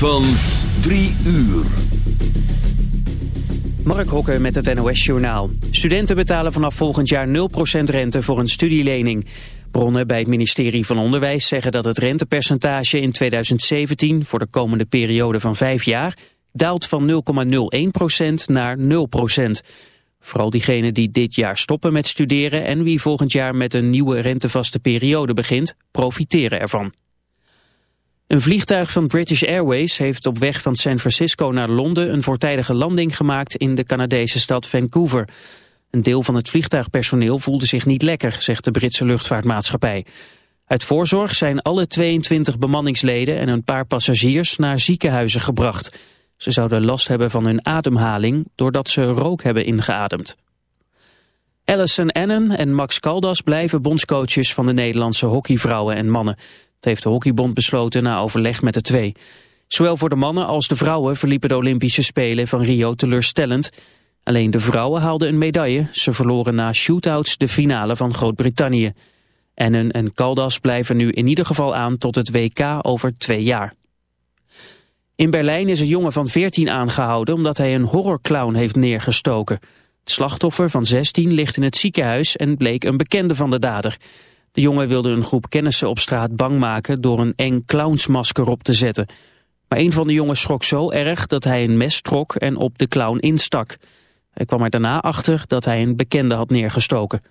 van 3 uur. Mark Hokker met het NOS Journaal. Studenten betalen vanaf volgend jaar 0% rente voor een studielening. Bronnen bij het ministerie van Onderwijs zeggen dat het rentepercentage in 2017... voor de komende periode van vijf jaar daalt van 0,01% naar 0%. Vooral diegenen die dit jaar stoppen met studeren... en wie volgend jaar met een nieuwe rentevaste periode begint, profiteren ervan. Een vliegtuig van British Airways heeft op weg van San Francisco naar Londen een voortijdige landing gemaakt in de Canadese stad Vancouver. Een deel van het vliegtuigpersoneel voelde zich niet lekker, zegt de Britse luchtvaartmaatschappij. Uit voorzorg zijn alle 22 bemanningsleden en een paar passagiers naar ziekenhuizen gebracht. Ze zouden last hebben van hun ademhaling doordat ze rook hebben ingeademd. Alison Annan en Max Caldas blijven bondscoaches van de Nederlandse hockeyvrouwen en mannen. Dat heeft de Hockeybond besloten na overleg met de twee. Zowel voor de mannen als de vrouwen verliepen de Olympische Spelen van Rio teleurstellend. Alleen de vrouwen haalden een medaille. Ze verloren na shootouts de finale van Groot-Brittannië. Ennen en Caldas blijven nu in ieder geval aan tot het WK over twee jaar. In Berlijn is een jongen van 14 aangehouden omdat hij een horrorclown heeft neergestoken. Het slachtoffer van 16 ligt in het ziekenhuis en bleek een bekende van de dader. De jongen wilde een groep kennissen op straat bang maken door een eng clownsmasker op te zetten. Maar een van de jongens schrok zo erg dat hij een mes trok en op de clown instak. Hij kwam er daarna achter dat hij een bekende had neergestoken.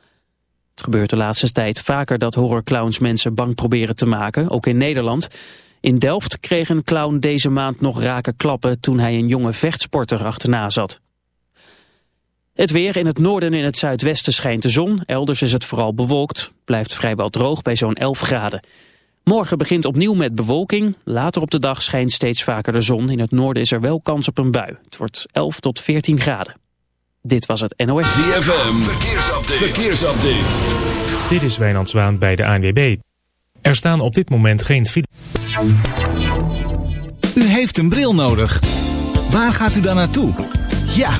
Het gebeurt de laatste tijd vaker dat horrorclowns mensen bang proberen te maken, ook in Nederland. In Delft kreeg een clown deze maand nog rake klappen toen hij een jonge vechtsporter achterna zat. Het weer in het noorden en in het zuidwesten schijnt de zon. Elders is het vooral bewolkt. Blijft vrijwel droog bij zo'n 11 graden. Morgen begint opnieuw met bewolking. Later op de dag schijnt steeds vaker de zon. In het noorden is er wel kans op een bui. Het wordt 11 tot 14 graden. Dit was het NOS. ZFM, verkeersupdate. verkeersupdate. Dit is Wijnand Zwaan bij de ANWB. Er staan op dit moment geen. U heeft een bril nodig. Waar gaat u dan naartoe? Ja,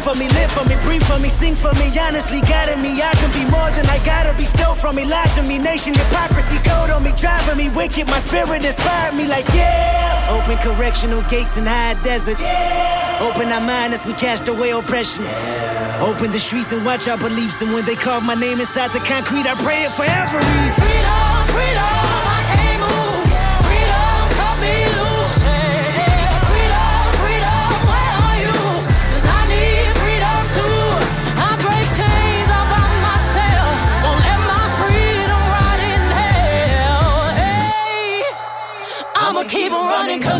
For me, live for me, breathe for me, sing for me. Honestly, guiding me. I can be more than I gotta be. Stole from me, lied to me. Nation hypocrisy, code on me, driving me wicked. My spirit inspired me, like yeah. Open correctional gates in high desert. Yeah. Open our mind as we cast away oppression. Yeah. Open the streets and watch our beliefs. And when they carve my name inside the concrete, I pray it forever. Freedom, freedom. running cause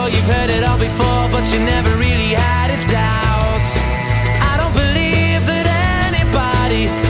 sure you've heard it all before, but you never really had a doubt. I don't believe that anybody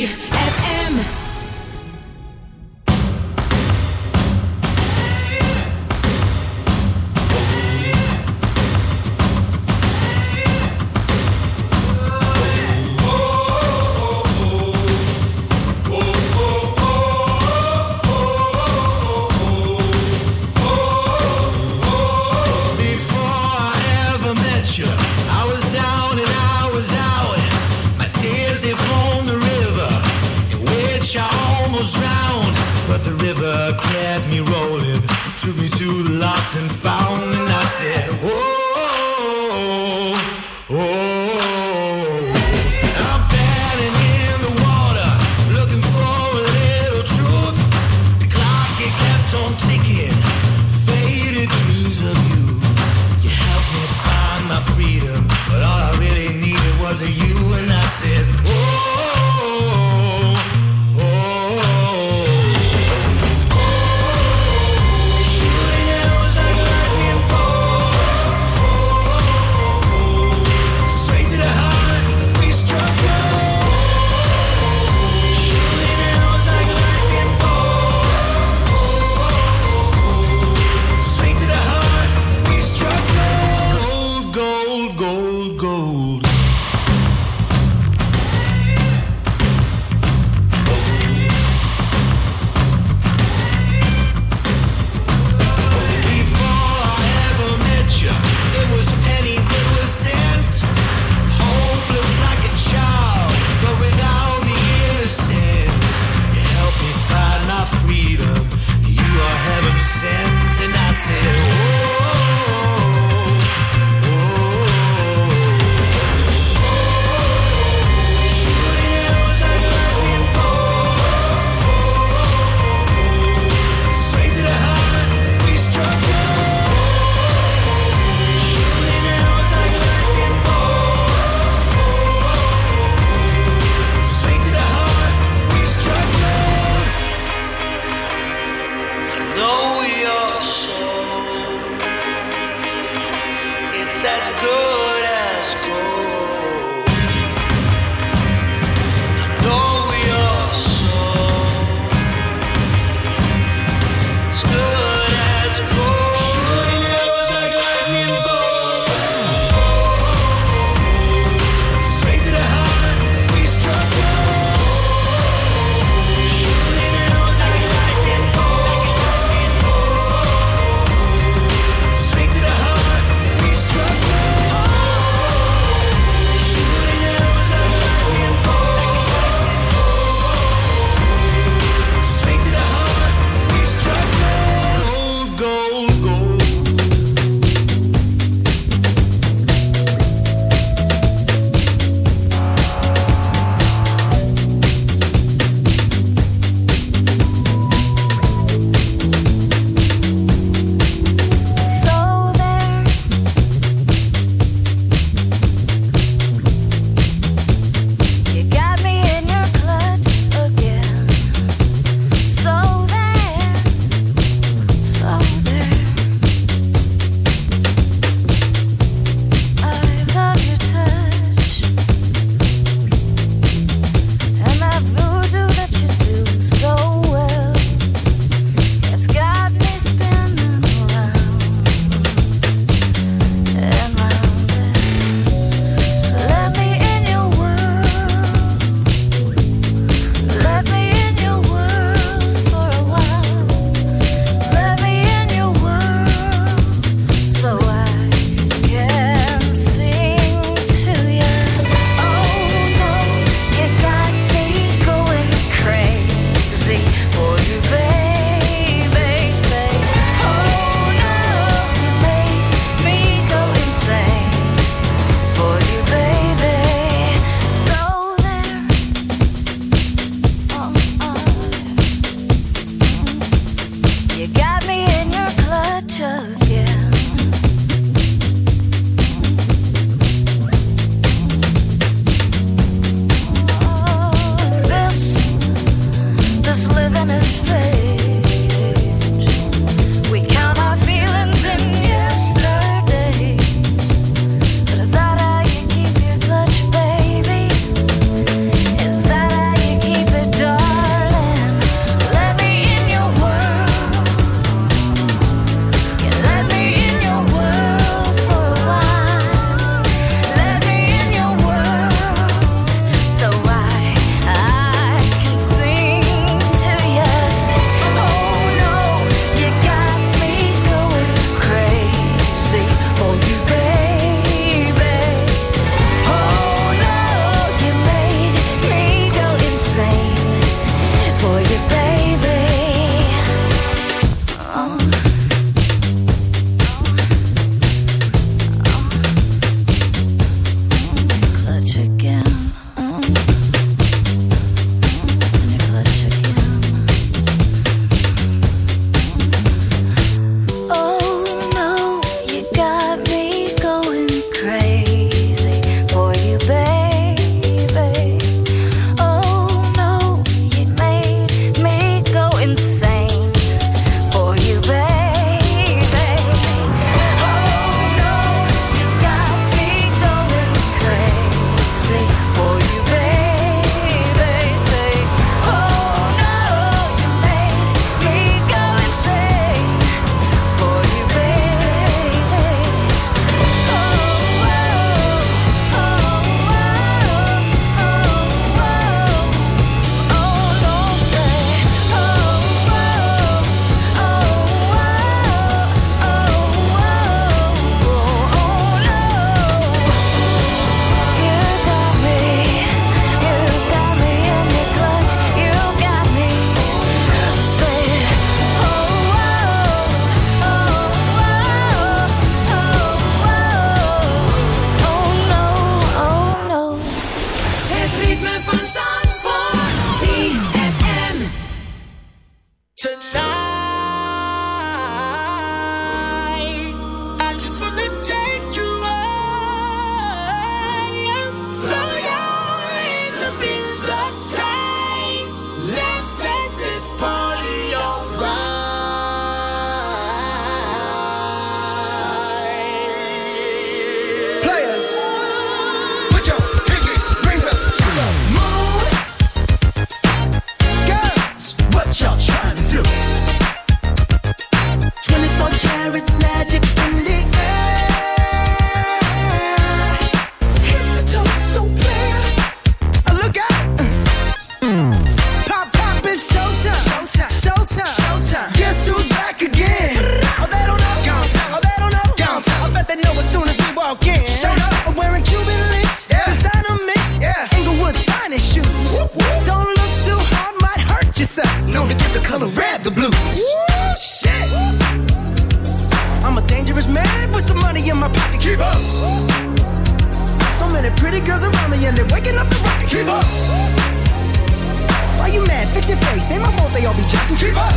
ain't my fault they all be jacking. Keep up.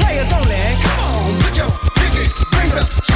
Players only. Come on, put your pinky rings up.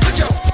Put your